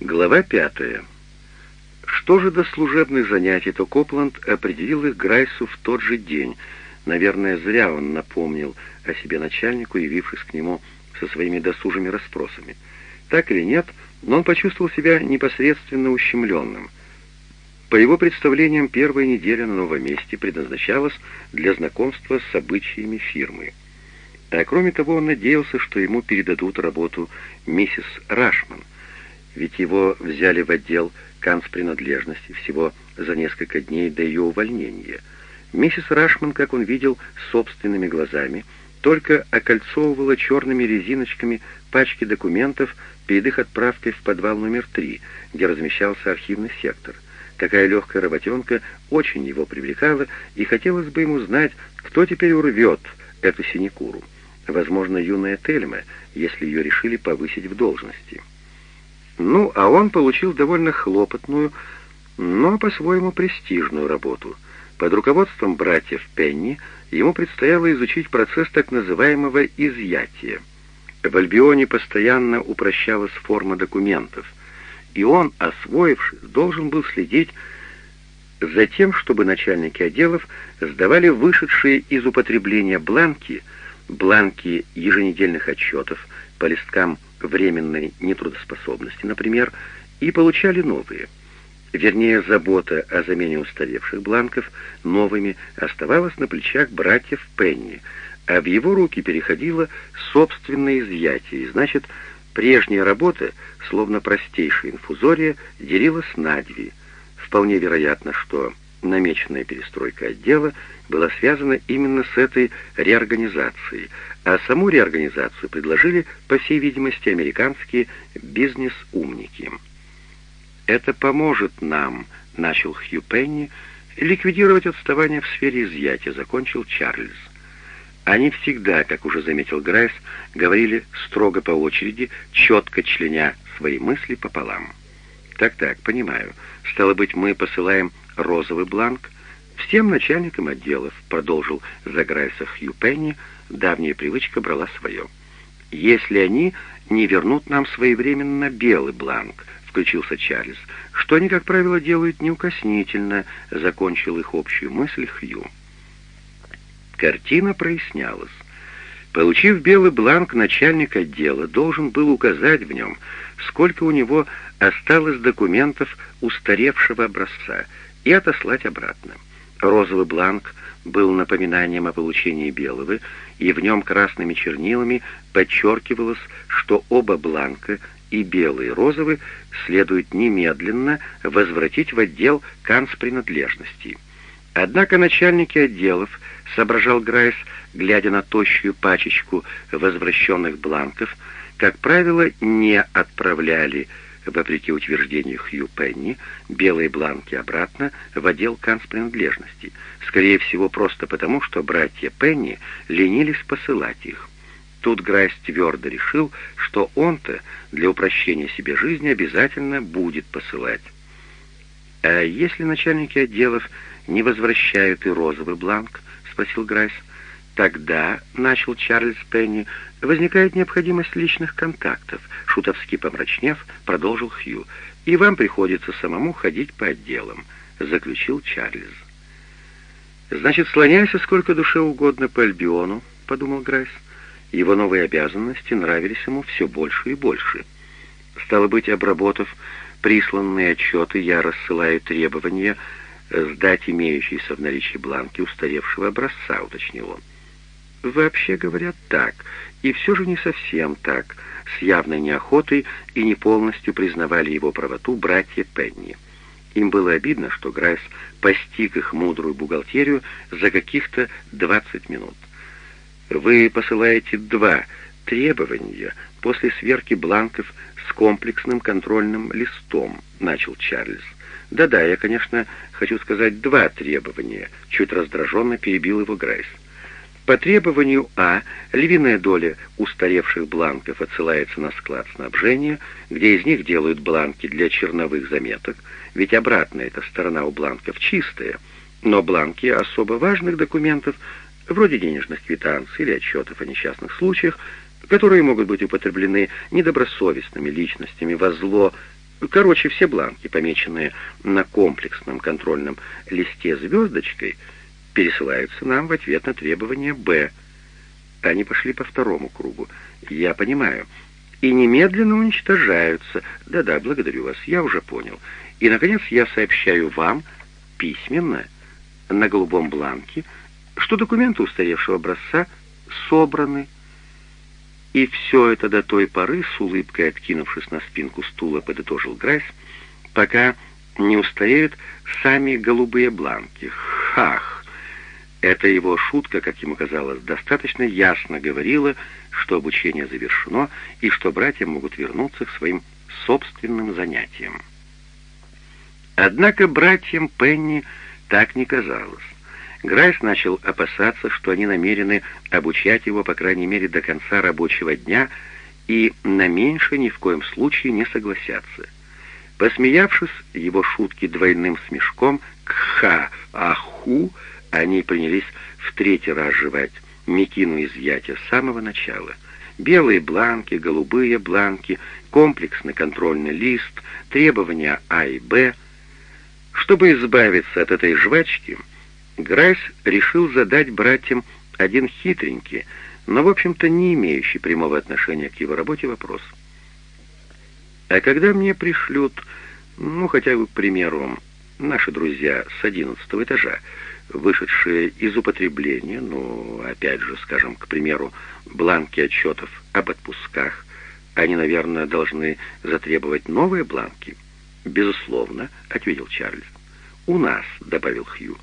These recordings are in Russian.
Глава пятая. Что же до служебных занятий, то Копланд определил их Грайсу в тот же день. Наверное, зря он напомнил о себе начальнику, явившись к нему со своими досужими расспросами. Так или нет, но он почувствовал себя непосредственно ущемленным. По его представлениям, первая неделя на новом месте предназначалась для знакомства с обычаями фирмы. А кроме того, он надеялся, что ему передадут работу миссис Рашман — ведь его взяли в отдел канцпринадлежности всего за несколько дней до ее увольнения. Миссис Рашман, как он видел собственными глазами, только окольцовывала черными резиночками пачки документов перед их отправкой в подвал номер три, где размещался архивный сектор. Такая легкая работенка очень его привлекала, и хотелось бы ему знать, кто теперь урвет эту синекуру. Возможно, юная Тельма, если ее решили повысить в должности. Ну, а он получил довольно хлопотную, но по-своему престижную работу. Под руководством братьев Пенни ему предстояло изучить процесс так называемого «изъятия». В Альбионе постоянно упрощалась форма документов, и он, освоившись, должен был следить за тем, чтобы начальники отделов сдавали вышедшие из употребления бланки, бланки еженедельных отчетов по листкам временной нетрудоспособности, например, и получали новые. Вернее, забота о замене устаревших бланков новыми оставалась на плечах братьев Пенни, а в его руки переходило собственное изъятие, значит, прежняя работа, словно простейшая инфузория, делилась на две. Вполне вероятно, что намеченная перестройка отдела была связана именно с этой реорганизацией, а саму реорганизацию предложили, по всей видимости, американские бизнес-умники. «Это поможет нам», — начал Хью Пенни, — «ликвидировать отставание в сфере изъятия», — закончил Чарльз. Они всегда, как уже заметил Грайс, говорили строго по очереди, четко членя свои мысли пополам. «Так-так, понимаю. Стало быть, мы посылаем розовый бланк всем начальникам отделов», — продолжил за Грайса Хью Пенни, — давняя привычка брала свое. «Если они не вернут нам своевременно белый бланк», — включился Чарльз, «что они, как правило, делают неукоснительно», — закончил их общую мысль Хью. Картина прояснялась. Получив белый бланк, начальник отдела должен был указать в нем, сколько у него осталось документов устаревшего образца, и отослать обратно. Розовый бланк был напоминанием о получении белого, и в нем красными чернилами подчеркивалось, что оба бланка, и белый, и розовый, следует немедленно возвратить в отдел канцпринадлежностей. Однако начальники отделов, соображал Грайс, глядя на тощую пачечку возвращенных бланков, как правило, не отправляли вопреки утверждению Хью Пенни, белые бланки обратно в отдел канцпринадлежности, скорее всего, просто потому, что братья Пенни ленились посылать их. Тут Грайс твердо решил, что он-то для упрощения себе жизни обязательно будет посылать. «А если начальники отделов не возвращают и розовый бланк?» — спросил Грайс. «Тогда», — начал Чарльз Пенни, — «возникает необходимость личных контактов», — шутовски помрачнев, продолжил Хью. «И вам приходится самому ходить по отделам», — заключил Чарльз. «Значит, слоняйся сколько душе угодно по Альбиону», — подумал Грайс. Его новые обязанности нравились ему все больше и больше. Стало быть, обработав присланные отчеты, я рассылаю требования сдать имеющиеся в наличии бланки устаревшего образца, уточнил он. Вообще говорят так, и все же не совсем так, с явной неохотой и не полностью признавали его правоту братья Пенни. Им было обидно, что Грайс постиг их мудрую бухгалтерию за каких-то 20 минут. «Вы посылаете два требования после сверки бланков с комплексным контрольным листом», — начал Чарльз. «Да-да, я, конечно, хочу сказать два требования», — чуть раздраженно перебил его Грайс. По требованию А львиная доля устаревших бланков отсылается на склад снабжения, где из них делают бланки для черновых заметок, ведь обратная-то сторона у бланков чистая, но бланки особо важных документов, вроде денежных квитанций или отчетов о несчастных случаях, которые могут быть употреблены недобросовестными личностями во зло. Короче, все бланки, помеченные на комплексном контрольном листе звездочкой, пересылаются нам в ответ на требование «Б». Они пошли по второму кругу. Я понимаю. И немедленно уничтожаются. Да-да, благодарю вас, я уже понял. И, наконец, я сообщаю вам письменно на голубом бланке, что документы устаревшего образца собраны. И все это до той поры, с улыбкой откинувшись на спинку стула, подытожил Грайс, пока не устареют сами голубые бланки. Хах! Эта его шутка, как ему казалось, достаточно ясно говорила, что обучение завершено и что братья могут вернуться к своим собственным занятиям. Однако братьям Пенни так не казалось. Грайс начал опасаться, что они намерены обучать его, по крайней мере, до конца рабочего дня, и на меньше ни в коем случае не согласятся. Посмеявшись его шутки двойным смешком «кха-аху», они принялись в третий раз жевать Микину изъятия с самого начала. Белые бланки, голубые бланки, комплексный контрольный лист, требования А и Б. Чтобы избавиться от этой жвачки, Грайс решил задать братьям один хитренький, но, в общем-то, не имеющий прямого отношения к его работе вопрос. «А когда мне пришлют, ну, хотя бы, к примеру, наши друзья с одиннадцатого этажа, вышедшие из употребления, ну, опять же, скажем, к примеру, бланки отчетов об отпусках, они, наверное, должны затребовать новые бланки?» «Безусловно», — ответил Чарльз. «У нас», — добавил Хью.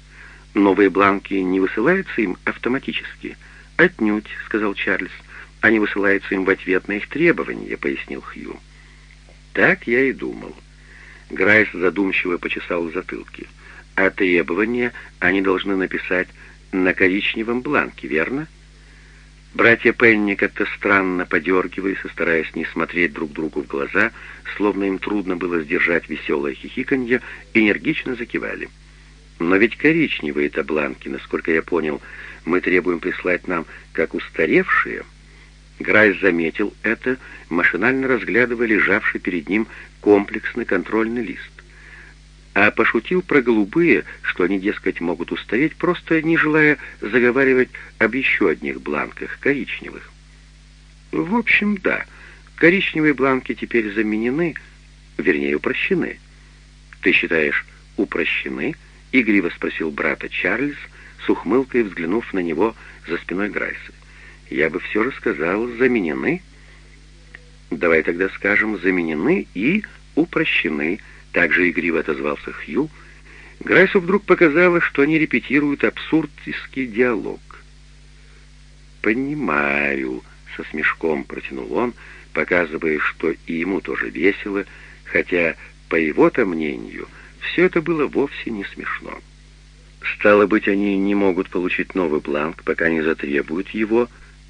«Новые бланки не высылаются им автоматически?» «Отнюдь», — сказал Чарльз. «Они высылаются им в ответ на их требования», — пояснил Хью. «Так я и думал». Грайс задумчиво почесал в затылке а требования они должны написать на коричневом бланке, верно? Братья Пенни как-то странно подергиваясь стараясь не смотреть друг другу в глаза, словно им трудно было сдержать веселое хихиканье, энергично закивали. «Но ведь коричневые-то бланки, насколько я понял, мы требуем прислать нам как устаревшие». Грайс заметил это, машинально разглядывая лежавший перед ним комплексный контрольный лист а пошутил про голубые, что они, дескать, могут устареть, просто не желая заговаривать об еще одних бланках, коричневых. В общем, да, коричневые бланки теперь заменены, вернее, упрощены. Ты считаешь, упрощены? Игриво спросил брата Чарльз, с ухмылкой взглянув на него за спиной Грайса. Я бы все же сказал, заменены. Давай тогда скажем, заменены и упрощены, — также игриво отозвался Хью. Грайсу вдруг показалось, что они репетируют абсурдистский диалог. «Понимаю», — со смешком протянул он, показывая, что и ему тоже весело, хотя, по его-то мнению, все это было вовсе не смешно. Стало быть, они не могут получить новый бланк, пока не затребуют его.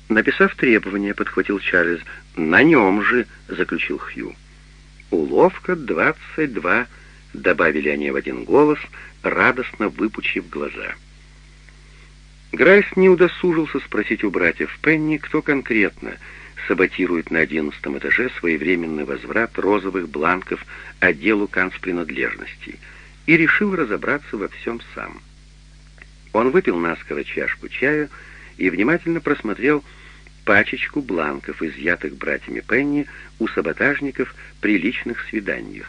Написав требование, подхватил Чарльз. «На нем же», — заключил Хью. «Уловка двадцать два», — добавили они в один голос, радостно выпучив глаза. Грайс не удосужился спросить у братьев Пенни, кто конкретно саботирует на одиннадцатом этаже своевременный возврат розовых бланков отделу канцпринадлежностей, и решил разобраться во всем сам. Он выпил наскоро чашку чая и внимательно просмотрел пачечку бланков, изъятых братьями Пенни у саботажников при личных свиданиях.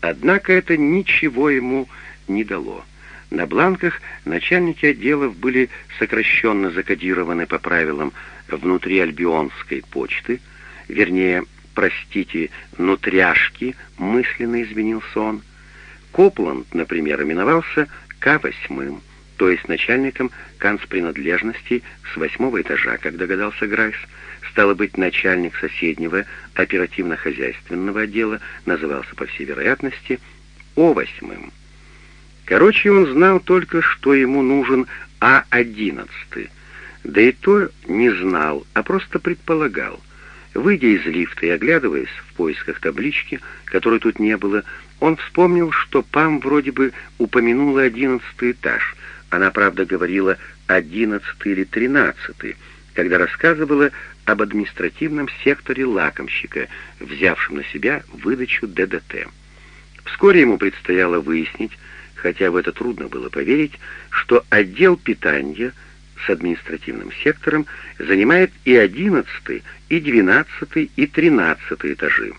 Однако это ничего ему не дало. На бланках начальники отделов были сокращенно закодированы по правилам внутриальбионской почты, вернее, простите, нутряшки, мысленно извинился он. Копланд, например, именовался К-8, то есть начальником канцпринадлежности с восьмого этажа, как догадался Грайс. Стало быть, начальник соседнего оперативно-хозяйственного отдела назывался, по всей вероятности, О-8. Короче, он знал только, что ему нужен А-11, да и то не знал, а просто предполагал. Выйдя из лифта и оглядываясь в поисках таблички, которой тут не было, он вспомнил, что Пам вроде бы упомянула одиннадцатый этаж — она, правда, говорила одиннадцатый или тринадцатый, когда рассказывала об административном секторе лакомщика, взявшем на себя выдачу ДДТ. Вскоре ему предстояло выяснить, хотя в это трудно было поверить, что отдел питания с административным сектором занимает и 11, и 12, и 13 этажи.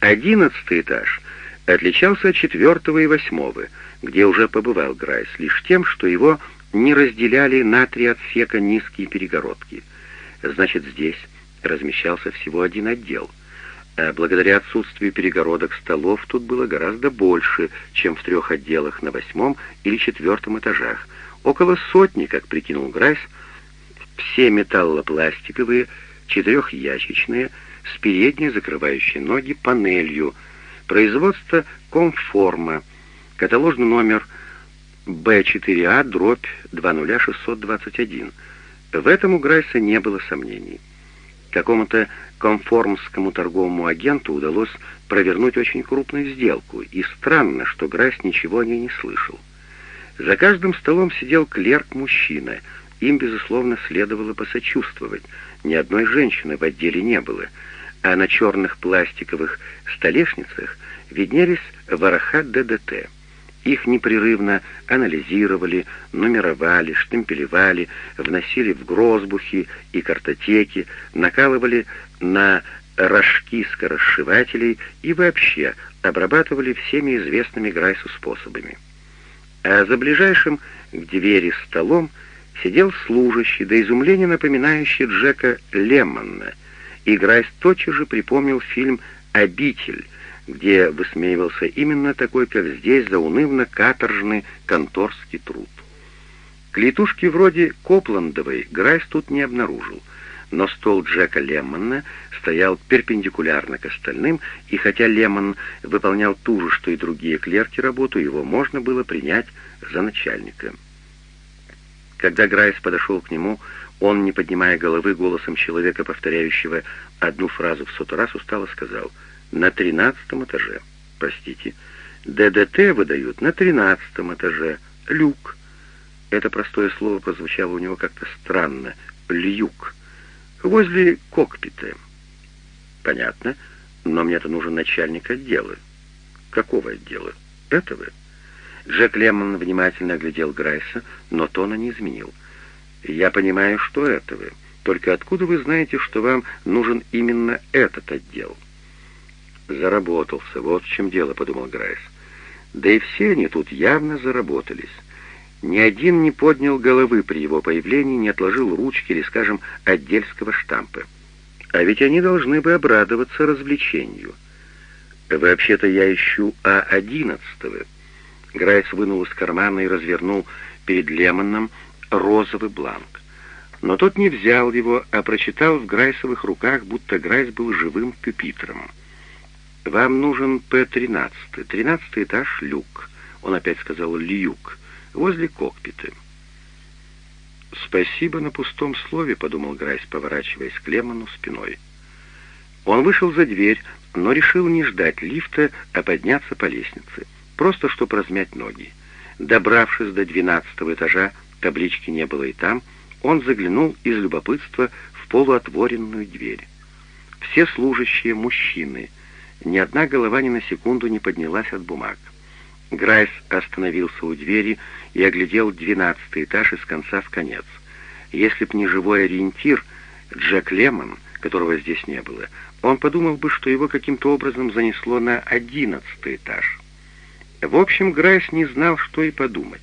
11 этаж отличался от 4 и 8, где уже побывал Грайс, лишь тем, что его не разделяли на три отсека низкие перегородки. Значит, здесь размещался всего один отдел. А благодаря отсутствию перегородок столов тут было гораздо больше, чем в трех отделах на восьмом или четвертом этажах. Около сотни, как прикинул Грайс, все металлопластиковые, четырехящичные, с передней закрывающей ноги панелью, производство Комформа, каталожный номер Б4А, дробь 20621. В этом у Грайса не было сомнений. Какому-то комформскому торговому агенту удалось провернуть очень крупную сделку, и странно, что Грайс ничего о ней не слышал. За каждым столом сидел клерк-мужчина. Им, безусловно, следовало посочувствовать. Ни одной женщины в отделе не было, а на черных пластиковых столешницах виднелись вороха ДДТ. Их непрерывно анализировали, нумеровали, штемпелевали, вносили в грозбухи и картотеки, накалывали на рожки скоросшивателей и вообще обрабатывали всеми известными Грайсу способами. А за ближайшим к двери столом сидел служащий, до изумления напоминающий Джека Леммона, и Грайс тотчас же припомнил фильм «Обитель», где высмеивался именно такой, как здесь, заунывно-каторжный конторский труд. Клетушки вроде Копландовой Грайс тут не обнаружил, но стол Джека Леммона стоял перпендикулярно к остальным, и хотя Лемон выполнял ту же, что и другие клерки работу, его можно было принять за начальника. Когда Грайс подошел к нему, он, не поднимая головы, голосом человека, повторяющего одну фразу в сотый раз, устало сказал — на тринадцатом этаже. Простите, ДДТ выдают на тринадцатом этаже. Люк. Это простое слово прозвучало у него как-то странно. Люк. Возле кокпита. Понятно, но мне-то нужен начальник отдела. Какого отдела? Этого? Джек Лемон внимательно оглядел Грайса, но тона не изменил. «Я понимаю, что этого. Только откуда вы знаете, что вам нужен именно этот отдел?» Заработался, вот в чем дело, подумал Грайс. Да и все они тут явно заработались. Ни один не поднял головы при его появлении, не отложил ручки или, скажем, отдельского штампа. А ведь они должны бы обрадоваться развлечению. Вообще-то я ищу А-11. Грайс вынул из кармана и развернул перед Леммоном розовый бланк. Но тот не взял его, а прочитал в Грайсовых руках, будто Грайс был живым пюпитром. «Вам нужен П-13, тринадцатый этаж, люк». Он опять сказал «люк», возле кокпита. «Спасибо на пустом слове», — подумал Грайс, поворачиваясь к Лемону спиной. Он вышел за дверь, но решил не ждать лифта, а подняться по лестнице, просто чтобы размять ноги. Добравшись до двенадцатого этажа, таблички не было и там, он заглянул из любопытства в полуотворенную дверь. Все служащие мужчины — ни одна голова ни на секунду не поднялась от бумаг. Грайс остановился у двери и оглядел двенадцатый этаж из конца в конец. Если б не живой ориентир, Джек Леммон, которого здесь не было, он подумал бы, что его каким-то образом занесло на одиннадцатый этаж. В общем, Грайс не знал, что и подумать.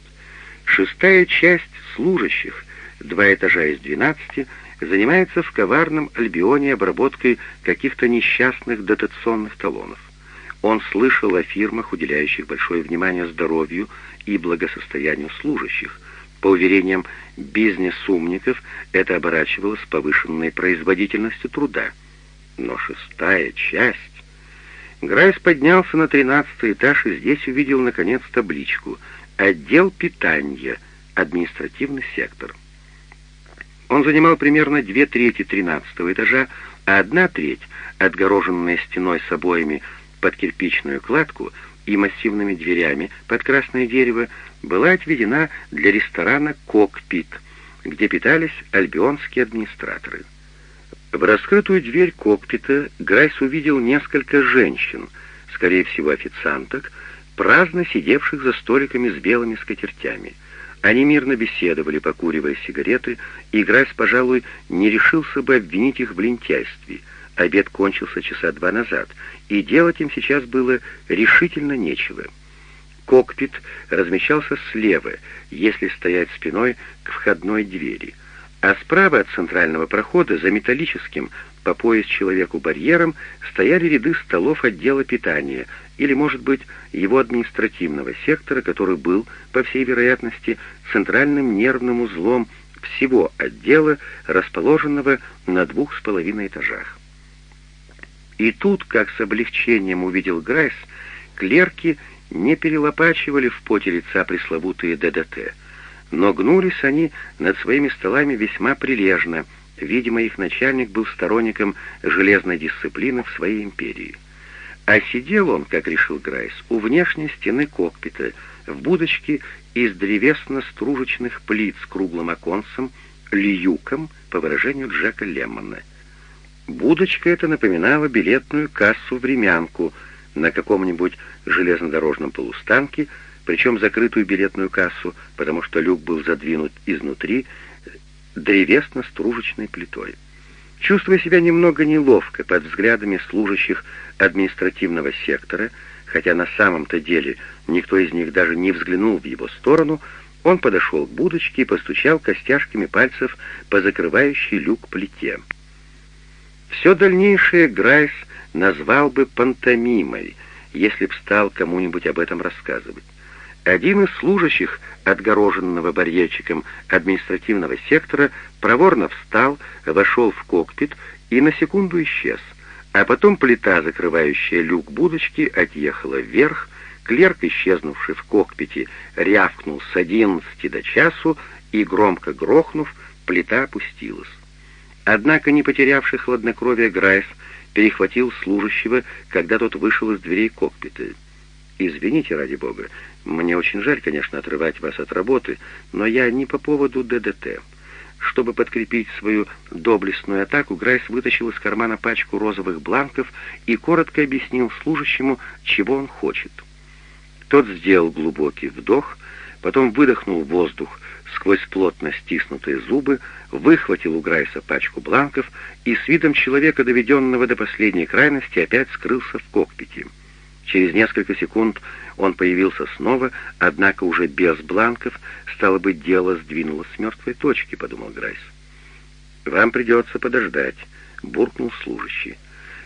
Шестая часть служащих, два этажа из двенадцати, занимается в коварном Альбионе обработкой каких-то несчастных дотационных талонов. Он слышал о фирмах, уделяющих большое внимание здоровью и благосостоянию служащих. По уверениям бизнес-умников, это оборачивалось повышенной производительностью труда. Но шестая часть... Грайс поднялся на тринадцатый этаж и здесь увидел, наконец, табличку «Отдел питания. Административный сектор». Он занимал примерно две трети тринадцатого этажа, а одна треть, отгороженная стеной с обоями под кирпичную кладку и массивными дверями под красное дерево, была отведена для ресторана «Кокпит», где питались альбионские администраторы. В раскрытую дверь кокпита Грайс увидел несколько женщин, скорее всего официанток, праздно сидевших за столиками с белыми скатертями. Они мирно беседовали, покуривая сигареты, и Грайс, пожалуй, не решился бы обвинить их в лентяйстве. Обед кончился часа два назад, и делать им сейчас было решительно нечего. Кокпит размещался слева, если стоять спиной к входной двери — а справа от центрального прохода, за металлическим по пояс человеку барьером, стояли ряды столов отдела питания, или, может быть, его административного сектора, который был, по всей вероятности, центральным нервным узлом всего отдела, расположенного на двух с половиной этажах. И тут, как с облегчением увидел Грайс, клерки не перелопачивали в поте лица пресловутые ДДТ — но гнулись они над своими столами весьма прилежно. Видимо, их начальник был сторонником железной дисциплины в своей империи. А сидел он, как решил Грайс, у внешней стены кокпита, в будочке из древесно-стружечных плит с круглым оконцем, льюком, по выражению Джека Леммона. Будочка эта напоминала билетную кассу-времянку на каком-нибудь железнодорожном полустанке, причем закрытую билетную кассу, потому что люк был задвинут изнутри древесно-стружечной плитой. Чувствуя себя немного неловко под взглядами служащих административного сектора, хотя на самом-то деле никто из них даже не взглянул в его сторону, он подошел к будочке и постучал костяшками пальцев по закрывающей люк плите. Все дальнейшее Грайс назвал бы пантомимой, если б стал кому-нибудь об этом рассказывать. Один из служащих, отгороженного барьерчиком административного сектора, проворно встал, вошел в кокпит и на секунду исчез. А потом плита, закрывающая люк будочки, отъехала вверх, клерк, исчезнувший в кокпите, рявкнул с одиннадцати до часу, и, громко грохнув, плита опустилась. Однако, не потерявший хладнокровия Грайс, перехватил служащего, когда тот вышел из дверей кокпита. «Извините, ради бога, мне очень жаль, конечно, отрывать вас от работы, но я не по поводу ДДТ». Чтобы подкрепить свою доблестную атаку, Грайс вытащил из кармана пачку розовых бланков и коротко объяснил служащему, чего он хочет. Тот сделал глубокий вдох, потом выдохнул воздух сквозь плотно стиснутые зубы, выхватил у Грайса пачку бланков и с видом человека, доведенного до последней крайности, опять скрылся в кокпите. Через несколько секунд он появился снова, однако уже без бланков, стало быть, дело сдвинулось с мертвой точки, подумал Грайс. «Вам придется подождать», — буркнул служащий.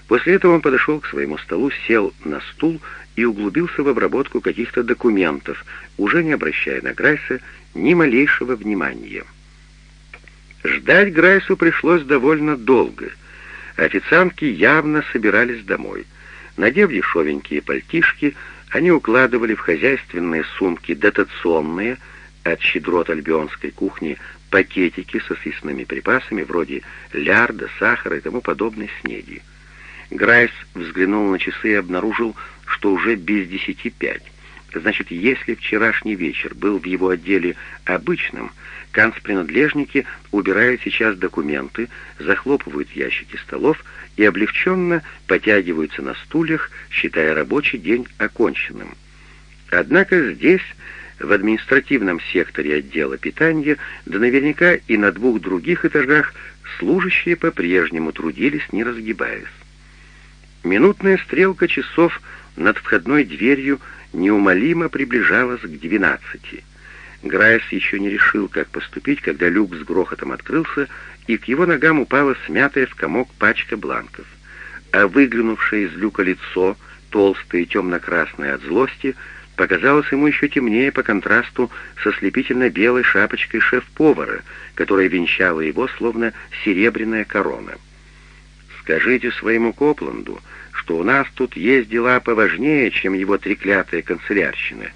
После этого он подошел к своему столу, сел на стул и углубился в обработку каких-то документов, уже не обращая на Грайса ни малейшего внимания. Ждать Грайсу пришлось довольно долго. Официантки явно собирались домой — Надев дешевенькие пальтишки, они укладывали в хозяйственные сумки дотационные от щедрот альбионской кухни пакетики со съестными припасами вроде лярда, сахара и тому подобной снеди. Грайс взглянул на часы и обнаружил, что уже без десяти пять. Значит, если вчерашний вечер был в его отделе обычным, канцпринадлежники убирают сейчас документы, захлопывают ящики столов и облегченно потягиваются на стульях, считая рабочий день оконченным. Однако здесь, в административном секторе отдела питания, да наверняка и на двух других этажах, служащие по-прежнему трудились, не разгибаясь. Минутная стрелка часов над входной дверью неумолимо приближалась к двенадцати. Грайс еще не решил, как поступить, когда люк с грохотом открылся, и к его ногам упала смятая в комок пачка бланков. А выглянувшее из люка лицо, толстое и темно-красное от злости, показалось ему еще темнее по контрасту со слепительно-белой шапочкой шеф-повара, которая венчала его, словно серебряная корона. «Скажите своему Копланду, что у нас тут есть дела поважнее, чем его треклятая канцелярщина.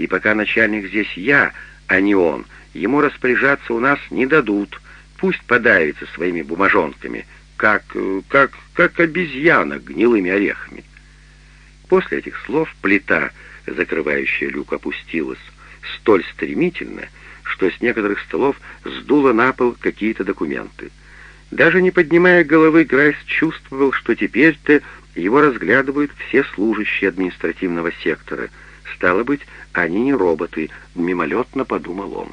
И пока начальник здесь я, а не он, ему распоряжаться у нас не дадут. Пусть подавится своими бумажонками, как, как, как обезьяна гнилыми орехами. После этих слов плита, закрывающая люк, опустилась столь стремительно, что с некоторых столов сдуло на пол какие-то документы. Даже не поднимая головы, Грайс чувствовал, что теперь-то его разглядывают все служащие административного сектора. Стало быть, они не роботы, мимолетно подумал он.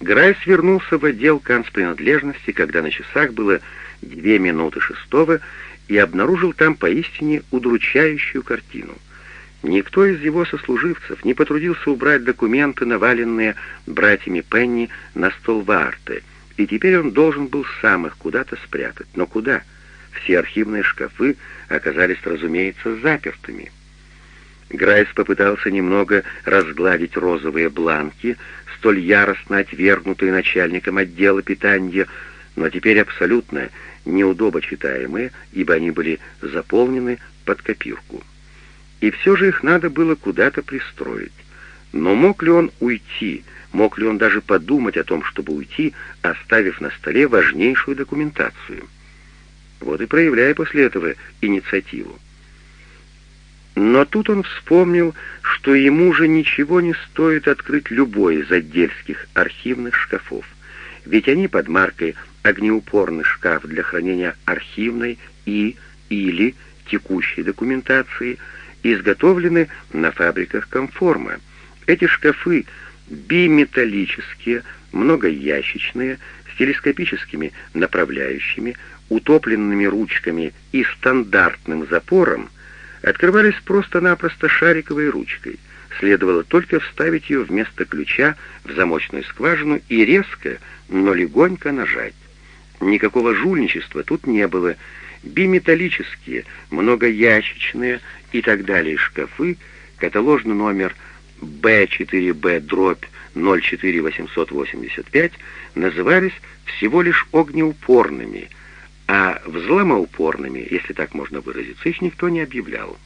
Грайс вернулся в отдел канцпринадлежности, когда на часах было две минуты шестого, и обнаружил там поистине удручающую картину. Никто из его сослуживцев не потрудился убрать документы, наваленные братьями Пенни на стол Варты, и теперь он должен был сам их куда-то спрятать. Но куда? Все архивные шкафы оказались, разумеется, запертыми. Грайс попытался немного разгладить розовые бланки, столь яростно отвергнутые начальником отдела питания, но теперь абсолютно неудобочитаемые, ибо они были заполнены под копирку. И все же их надо было куда-то пристроить. Но мог ли он уйти, мог ли он даже подумать о том, чтобы уйти, оставив на столе важнейшую документацию? Вот и проявляя после этого инициативу. Но тут он вспомнил, что ему же ничего не стоит открыть любой из отдельских архивных шкафов, ведь они под маркой «Огнеупорный шкаф для хранения архивной и или текущей документации» изготовлены на фабриках комформа. Эти шкафы биметаллические, многоящичные, с телескопическими направляющими, утопленными ручками и стандартным запором, открывались просто-напросто шариковой ручкой. Следовало только вставить ее вместо ключа в замочную скважину и резко, но легонько нажать. Никакого жульничества тут не было. Биметаллические, многоящичные и так далее шкафы, каталожный номер B4B дробь 04885 назывались всего лишь огнеупорными, а взломоупорными, если так можно выразиться, их никто не объявлял.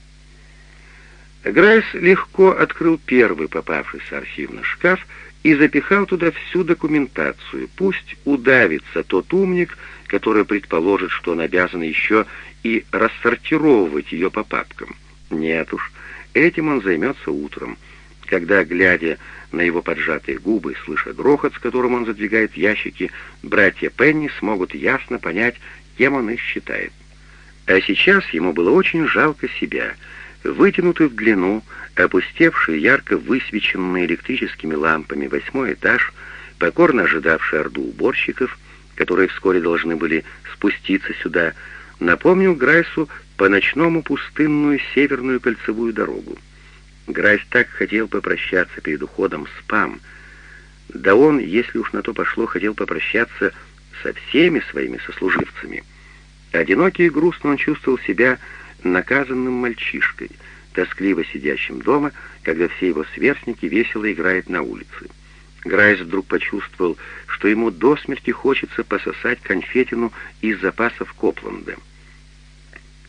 Грайс легко открыл первый попавшийся архивный шкаф и запихал туда всю документацию. Пусть удавится тот умник, который предположит, что он обязан еще и рассортировывать ее по папкам. Нет уж, этим он займется утром, когда, глядя на его поджатые губы, слыша грохот, с которым он задвигает ящики, братья Пенни смогут ясно понять, кем он их считает. А сейчас ему было очень жалко себя. Вытянутый в длину, опустевший, ярко высвеченный электрическими лампами восьмой этаж, покорно ожидавший орду уборщиков, которые вскоре должны были спуститься сюда, напомнил Грайсу по-ночному пустынную северную кольцевую дорогу. Грайс так хотел попрощаться перед уходом с Пам. Да он, если уж на то пошло, хотел попрощаться со всеми своими сослуживцами. Одинокий и грустно он чувствовал себя наказанным мальчишкой, тоскливо сидящим дома, когда все его сверстники весело играют на улице. Грайс вдруг почувствовал, что ему до смерти хочется пососать конфетину из запасов Копланда.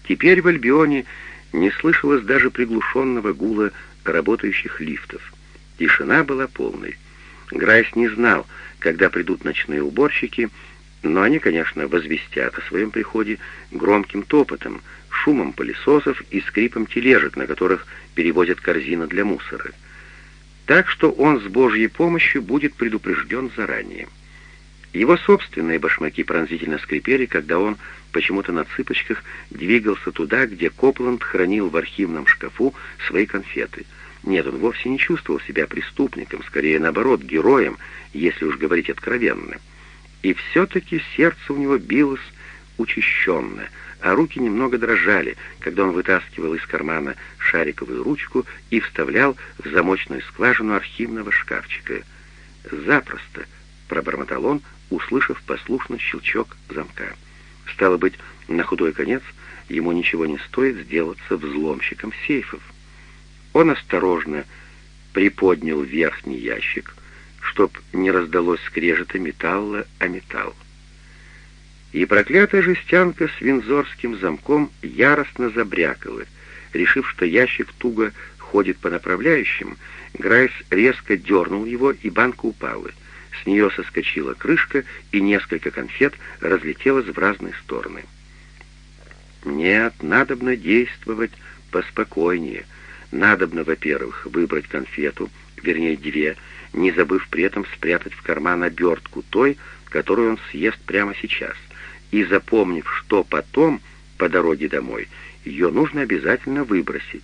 Теперь в Альбионе не слышалось даже приглушенного гула работающих лифтов. Тишина была полной. Грайс не знал, когда придут ночные уборщики, но они, конечно, возвестят о своем приходе громким топотом, шумом пылесосов и скрипом тележек, на которых перевозят корзины для мусора. Так что он с Божьей помощью будет предупрежден заранее. Его собственные башмаки пронзительно скрипели, когда он почему-то на цыпочках двигался туда, где Копланд хранил в архивном шкафу свои конфеты. Нет, он вовсе не чувствовал себя преступником, скорее наоборот, героем, если уж говорить откровенно. И все-таки сердце у него билось учащенно, а руки немного дрожали, когда он вытаскивал из кармана шариковую ручку и вставлял в замочную скважину архивного шкафчика. «Запросто», — пробормотал он, услышав послушный щелчок замка. Стало быть, на худой конец ему ничего не стоит сделаться взломщиком сейфов. Он осторожно приподнял верхний ящик, чтоб не раздалось скрежета металла о металл. И проклятая жестянка с винзорским замком яростно забрякала. Решив, что ящик туго ходит по направляющим, Грайс резко дернул его, и банка упала — с нее соскочила крышка, и несколько конфет разлетелось в разные стороны. Нет, надобно действовать поспокойнее. Надобно, во-первых, выбрать конфету вернее две, не забыв при этом спрятать в карман обертку той, которую он съест прямо сейчас. И запомнив, что потом, по дороге домой, ее нужно обязательно выбросить.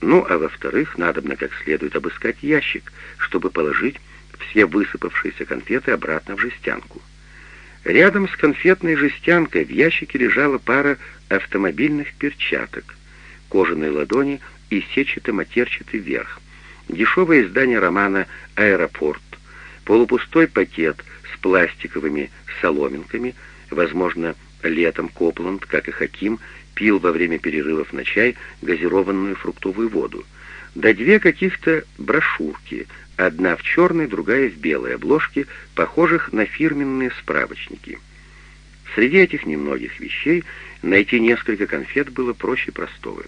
Ну, а во-вторых, надобно как следует обыскать ящик, чтобы положить все высыпавшиеся конфеты обратно в жестянку. Рядом с конфетной жестянкой в ящике лежала пара автомобильных перчаток, кожаные ладони и сетчато-матерчатый верх, дешевое издание романа «Аэропорт», полупустой пакет с пластиковыми соломинками, возможно, летом Копланд, как и Хаким, пил во время перерывов на чай газированную фруктовую воду, да две каких-то брошюрки, одна в черной, другая в белой обложке, похожих на фирменные справочники. Среди этих немногих вещей найти несколько конфет было проще простого.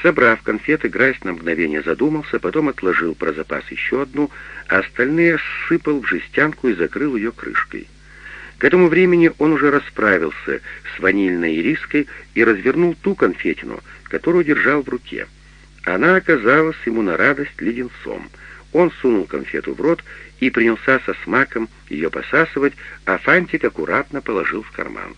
Собрав конфеты, Грайс на мгновение задумался, потом отложил про запас еще одну, а остальные сыпал в жестянку и закрыл ее крышкой. К этому времени он уже расправился с ванильной ириской и развернул ту конфетину, которую держал в руке. Она оказалась ему на радость леденцом. Он сунул конфету в рот и принялся со смаком ее посасывать, а фантик аккуратно положил в карман.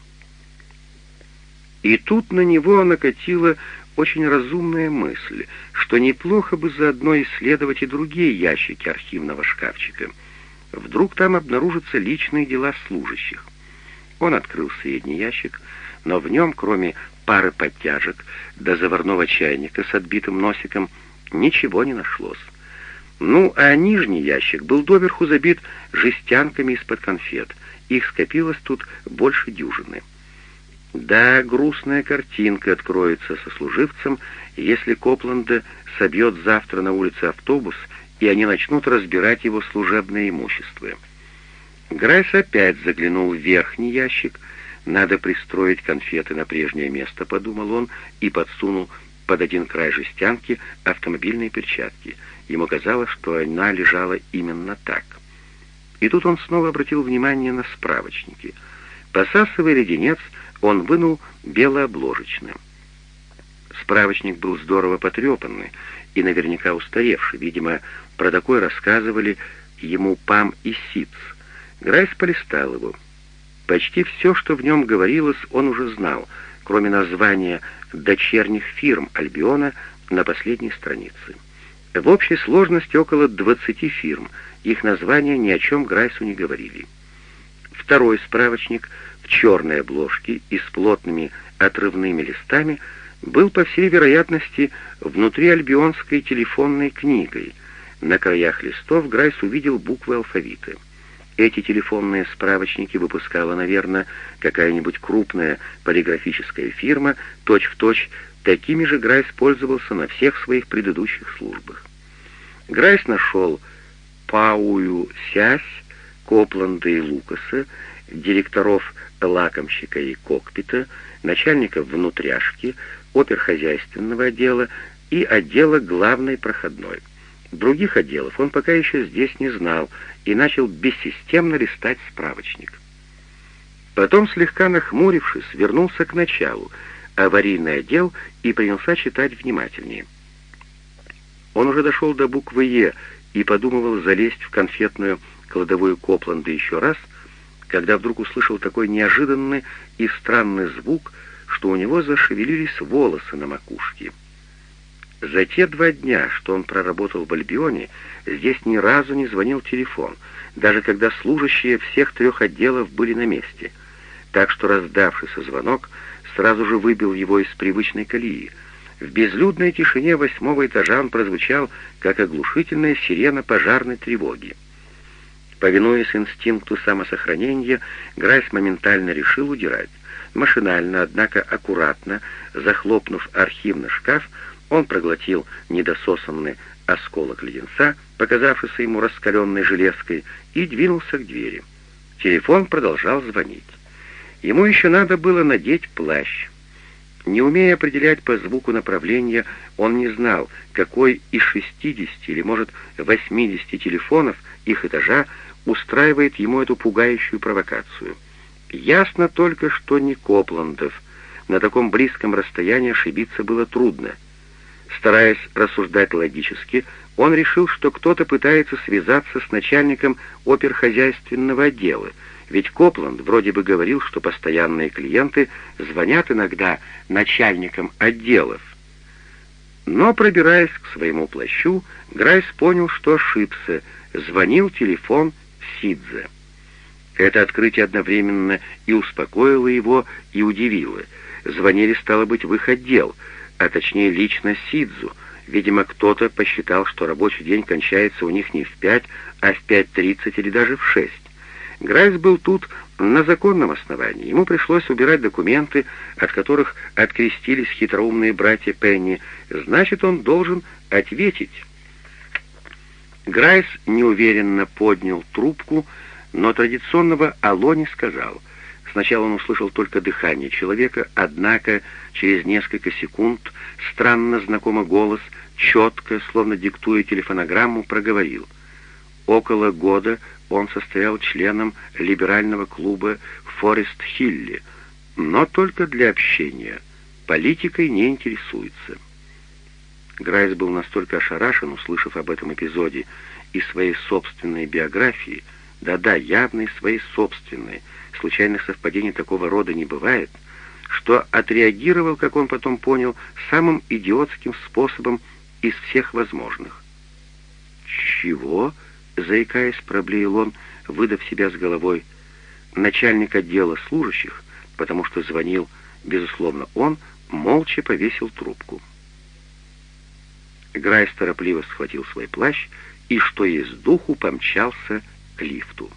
И тут на него накатила очень разумная мысль, что неплохо бы заодно исследовать и другие ящики архивного шкафчика — Вдруг там обнаружатся личные дела служащих. Он открыл средний ящик, но в нем, кроме пары подтяжек до заварного чайника с отбитым носиком, ничего не нашлось. Ну, а нижний ящик был доверху забит жестянками из-под конфет. Их скопилось тут больше дюжины. Да, грустная картинка откроется сослуживцам, если Копланда собьет завтра на улице автобус и они начнут разбирать его служебное имущество. Грайс опять заглянул в верхний ящик. «Надо пристроить конфеты на прежнее место», — подумал он, и подсунул под один край жестянки автомобильные перчатки. Ему казалось, что она лежала именно так. И тут он снова обратил внимание на справочники. Посасывая леденец, он вынул белообложечным. Справочник был здорово потрепанный и наверняка устаревший. Видимо, про такой рассказывали ему Пам и Сиц. Грайс полистал его. Почти все, что в нем говорилось, он уже знал, кроме названия дочерних фирм Альбиона на последней странице. В общей сложности около 20 фирм, их названия ни о чем Грайсу не говорили. Второй справочник в черной обложке и с плотными отрывными листами был, по всей вероятности, внутри альбионской телефонной книгой — на краях листов Грайс увидел буквы алфавита. Эти телефонные справочники выпускала, наверное, какая-нибудь крупная полиграфическая фирма, точь-в-точь, точь, такими же Грайс пользовался на всех своих предыдущих службах. Грайс нашел Паую Сясь, Копланда и Лукаса, директоров лакомщика и кокпита, начальников внутряшки, оперхозяйственного отдела и отдела главной проходной. Других отделов он пока еще здесь не знал и начал бессистемно листать справочник. Потом, слегка нахмурившись, вернулся к началу, аварийный отдел, и принялся читать внимательнее. Он уже дошел до буквы «Е» и подумывал залезть в конфетную кладовую Копланда еще раз, когда вдруг услышал такой неожиданный и странный звук, что у него зашевелились волосы на макушке. За те два дня, что он проработал в Альбионе, здесь ни разу не звонил телефон, даже когда служащие всех трех отделов были на месте. Так что раздавшийся звонок сразу же выбил его из привычной колеи. В безлюдной тишине восьмого этажа он прозвучал, как оглушительная сирена пожарной тревоги. Повинуясь инстинкту самосохранения, Грайс моментально решил удирать. Машинально, однако аккуратно, захлопнув архивный шкаф, он проглотил недососанный осколок леденца, показавшийся ему раскаленной железкой, и двинулся к двери. Телефон продолжал звонить. Ему еще надо было надеть плащ. Не умея определять по звуку направления, он не знал, какой из 60 или, может, 80 телефонов их этажа устраивает ему эту пугающую провокацию. Ясно только, что не Копландов. На таком близком расстоянии ошибиться было трудно — Стараясь рассуждать логически, он решил, что кто-то пытается связаться с начальником оперхозяйственного отдела, ведь Копланд вроде бы говорил, что постоянные клиенты звонят иногда начальникам отделов. Но, пробираясь к своему плащу, Грайс понял, что ошибся. Звонил телефон Сидзе. Это открытие одновременно и успокоило его, и удивило. Звонили, стало быть, в их отдел, а точнее лично Сидзу. Видимо, кто-то посчитал, что рабочий день кончается у них не в пять, а в пять тридцать или даже в шесть. Грайс был тут на законном основании. Ему пришлось убирать документы, от которых открестились хитроумные братья Пенни. Значит, он должен ответить. Грайс неуверенно поднял трубку, но традиционного «Алло» не сказал. Сначала он услышал только дыхание человека, однако через несколько секунд странно знакомый голос, четко, словно диктуя телефонограмму, проговорил. Около года он состоял членом либерального клуба Форест-Хилли, но только для общения. Политикой не интересуется. Грайс был настолько ошарашен, услышав об этом эпизоде, и своей собственной биографии, да-да, явной своей собственной, случайных совпадений такого рода не бывает, что отреагировал, как он потом понял, самым идиотским способом из всех возможных. «Чего?» — заикаясь, проблеял он, выдав себя с головой. Начальник отдела служащих, потому что звонил, безусловно, он, молча повесил трубку. Грайс торопливо схватил свой плащ и, что есть духу, помчался к лифту.